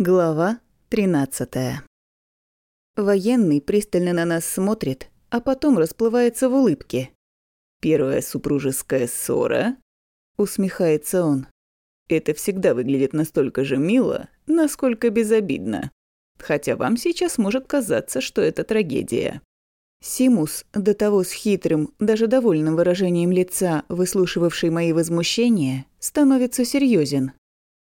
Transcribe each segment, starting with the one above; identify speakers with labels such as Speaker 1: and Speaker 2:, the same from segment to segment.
Speaker 1: Глава 13 Военный пристально на нас смотрит, а потом расплывается в улыбке.
Speaker 2: «Первая супружеская ссора?» – усмехается он. «Это всегда выглядит настолько же мило, насколько безобидно. Хотя вам сейчас может казаться, что это трагедия».
Speaker 1: Симус, до того с хитрым, даже довольным выражением лица, выслушивавший мои возмущения, становится серьезен.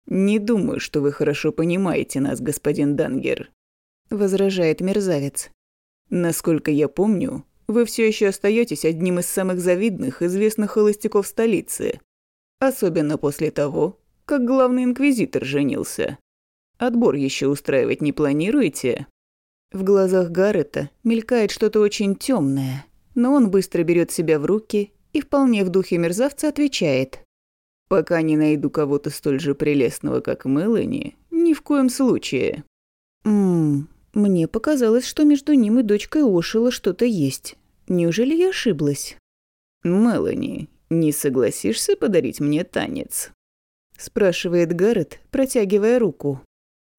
Speaker 2: «Не думаю, что вы хорошо понимаете нас, господин Дангер», – возражает мерзавец. «Насколько я помню, вы все еще остаетесь одним из самых завидных известных холостяков столицы. Особенно после того, как главный инквизитор женился. Отбор еще устраивать не планируете?»
Speaker 1: В глазах Гаррета мелькает что-то очень темное, но он быстро берет себя в руки и вполне в духе мерзавца отвечает.
Speaker 2: Пока не найду кого-то столь же прелестного, как Мелани, ни в коем случае.
Speaker 1: Ммм, мне показалось, что между ним и дочкой Ошила что-то есть. Неужели я ошиблась?
Speaker 2: Мелани, не согласишься подарить мне танец?
Speaker 1: Спрашивает Гаррет, протягивая руку.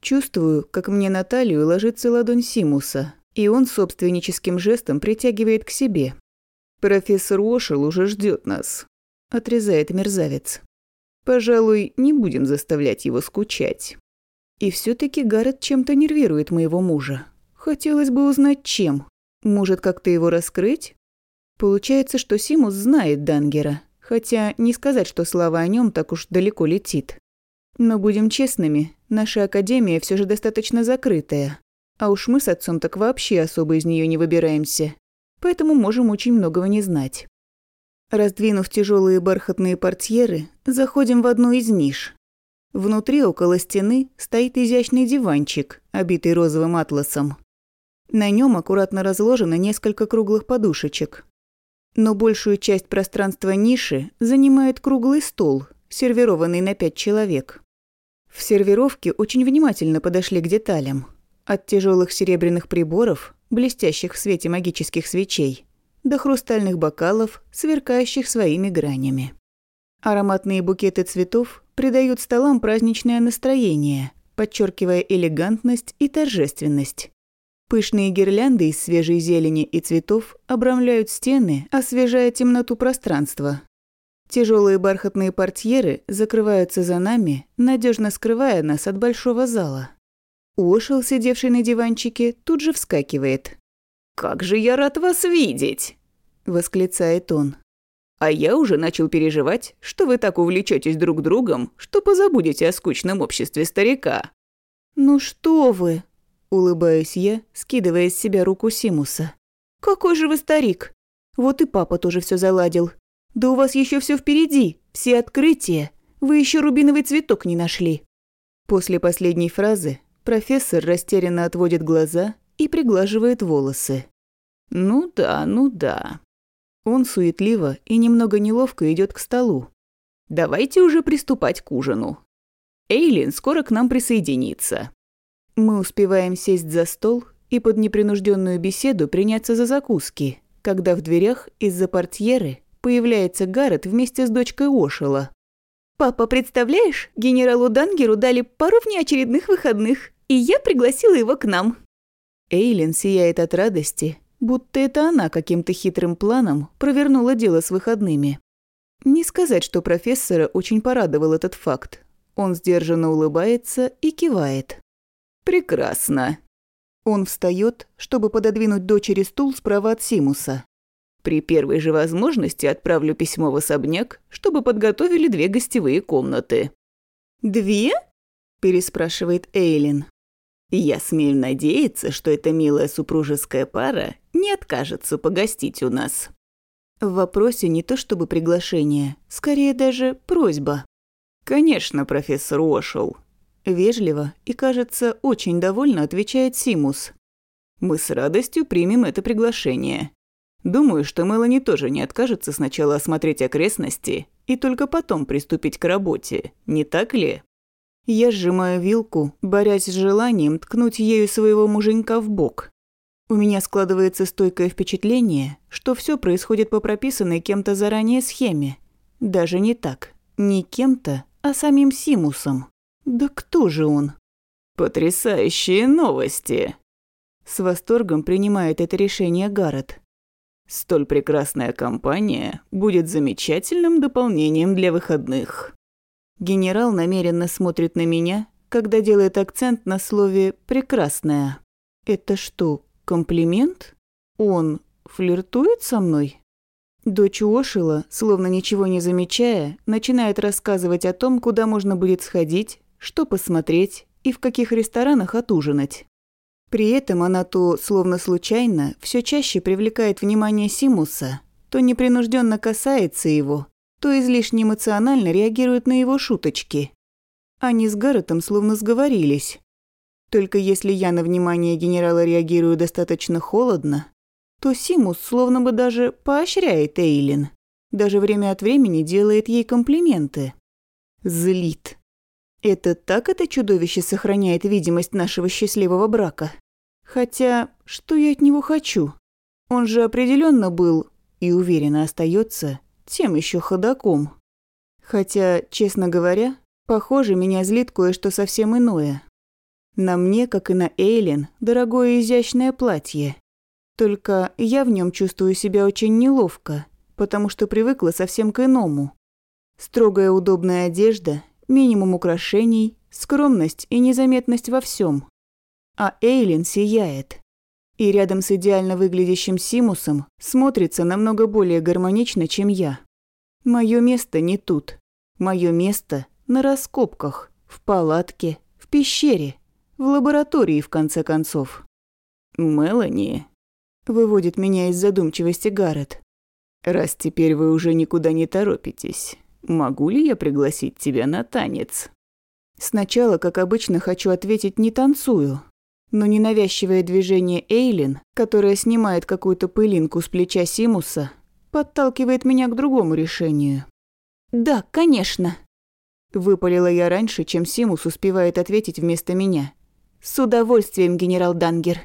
Speaker 1: Чувствую, как мне на талию ложится ладонь Симуса, и он собственническим жестом притягивает к себе.
Speaker 2: «Профессор Ошел уже ждет нас», –
Speaker 1: отрезает мерзавец.
Speaker 2: Пожалуй, не будем заставлять его скучать.
Speaker 1: И все таки Гаррет чем-то нервирует моего мужа. Хотелось бы узнать, чем. Может, как-то его раскрыть? Получается, что Симус знает Дангера, хотя не сказать, что слава о нем так уж далеко летит. Но будем честными, наша академия все же достаточно закрытая. А уж мы с отцом так вообще особо из нее не выбираемся. Поэтому можем очень многого не знать. Раздвинув тяжелые бархатные портьеры, заходим в одну из ниш. Внутри, около стены, стоит изящный диванчик, обитый розовым атласом. На нем аккуратно разложено несколько круглых подушечек. Но большую часть пространства ниши занимает круглый стол, сервированный на пять человек. В сервировке очень внимательно подошли к деталям. От тяжелых серебряных приборов, блестящих в свете магических свечей, до хрустальных бокалов, сверкающих своими гранями. Ароматные букеты цветов придают столам праздничное настроение, подчеркивая элегантность и торжественность. Пышные гирлянды из свежей зелени и цветов обрамляют стены, освежая темноту пространства. Тяжелые бархатные портьеры закрываются за нами, надежно скрывая нас от большого зала. Уошел, сидевший на диванчике, тут же вскакивает.
Speaker 2: «Как же я рад вас видеть!» – восклицает он. «А я уже начал переживать, что вы так увлечетесь друг другом, что позабудете о скучном обществе старика».
Speaker 1: «Ну что вы!» – улыбаюсь я, скидывая с себя руку Симуса. «Какой же вы старик! Вот и папа тоже все заладил. Да у вас еще все впереди, все открытия. Вы еще рубиновый цветок не нашли». После последней фразы профессор растерянно отводит глаза и приглаживает волосы.
Speaker 2: «Ну да, ну да».
Speaker 1: Он суетливо и немного неловко идет к столу.
Speaker 2: «Давайте уже приступать к ужину. Эйлин скоро к нам присоединится».
Speaker 1: Мы успеваем сесть за стол и под непринужденную беседу приняться за закуски, когда в дверях из-за портьеры появляется Гаррет вместе с дочкой Ошела. «Папа, представляешь, генералу Дангеру дали пару внеочередных выходных, и я пригласила его к нам». Эйлин сияет от радости, будто это она каким-то хитрым планом провернула дело с выходными. Не сказать, что профессора очень порадовал этот факт. Он сдержанно улыбается и кивает.
Speaker 2: «Прекрасно».
Speaker 1: Он встает, чтобы пододвинуть дочери стул справа от Симуса.
Speaker 2: «При первой же возможности отправлю письмо в особняк, чтобы подготовили две гостевые комнаты».
Speaker 1: «Две?» – переспрашивает Эйлин.
Speaker 2: Я смею надеяться, что эта милая супружеская пара не откажется погостить у нас.
Speaker 1: В вопросе не то чтобы приглашение, скорее даже просьба.
Speaker 2: Конечно, профессор Ошел.
Speaker 1: Вежливо и, кажется, очень довольно отвечает Симус.
Speaker 2: Мы с радостью примем это приглашение. Думаю, что Мелани тоже не откажется сначала осмотреть окрестности и только потом приступить к работе, не так ли?
Speaker 1: Я сжимаю вилку, борясь с желанием ткнуть ею своего муженька в бок. У меня складывается стойкое впечатление, что все происходит по прописанной кем-то заранее схеме. Даже не так. Не кем-то, а самим Симусом. Да кто же он?
Speaker 2: Потрясающие новости!» С восторгом принимает это решение Гаррет. Столь прекрасная компания будет замечательным дополнением для выходных. Генерал намеренно смотрит на меня, когда делает акцент на слове «прекрасная». Это что, комплимент? Он флиртует со мной? Дочь Уошила, словно ничего не замечая, начинает рассказывать о том, куда можно будет сходить, что посмотреть и в каких ресторанах отужинать. При этом она то, словно случайно, все чаще привлекает внимание Симуса, то непринужденно касается его, то излишне эмоционально реагирует на его шуточки. Они с Гарретом словно сговорились. Только если я на внимание генерала реагирую достаточно холодно, то Симус словно бы даже поощряет Эйлин. Даже время от времени делает ей комплименты. Злит. Это так это чудовище сохраняет видимость нашего счастливого брака? Хотя, что я от него хочу? Он же определенно был, и уверенно остается, тем еще ходаком. Хотя, честно говоря, похоже, меня злит кое-что совсем иное. На мне, как и на Эйлин, дорогое изящное платье. Только я в нем чувствую себя очень неловко, потому что привыкла совсем к иному. Строгая удобная одежда, минимум украшений, скромность и незаметность во всем а Эйлин сияет. И рядом с идеально выглядящим Симусом смотрится намного более гармонично, чем я. Мое место не тут. Мое место на раскопках, в палатке, в пещере, в лаборатории, в конце концов. «Мелани», – выводит меня из задумчивости Гаррет. «Раз теперь вы уже никуда не торопитесь, могу ли я пригласить тебя на танец?» Сначала, как обычно, хочу ответить «не танцую», но ненавязчивое движение Эйлин, которая снимает какую-то пылинку с плеча Симуса, подталкивает меня к другому решению. «Да, конечно», – выпалила я раньше, чем Симус успевает ответить вместо меня. «С удовольствием, генерал Дангер.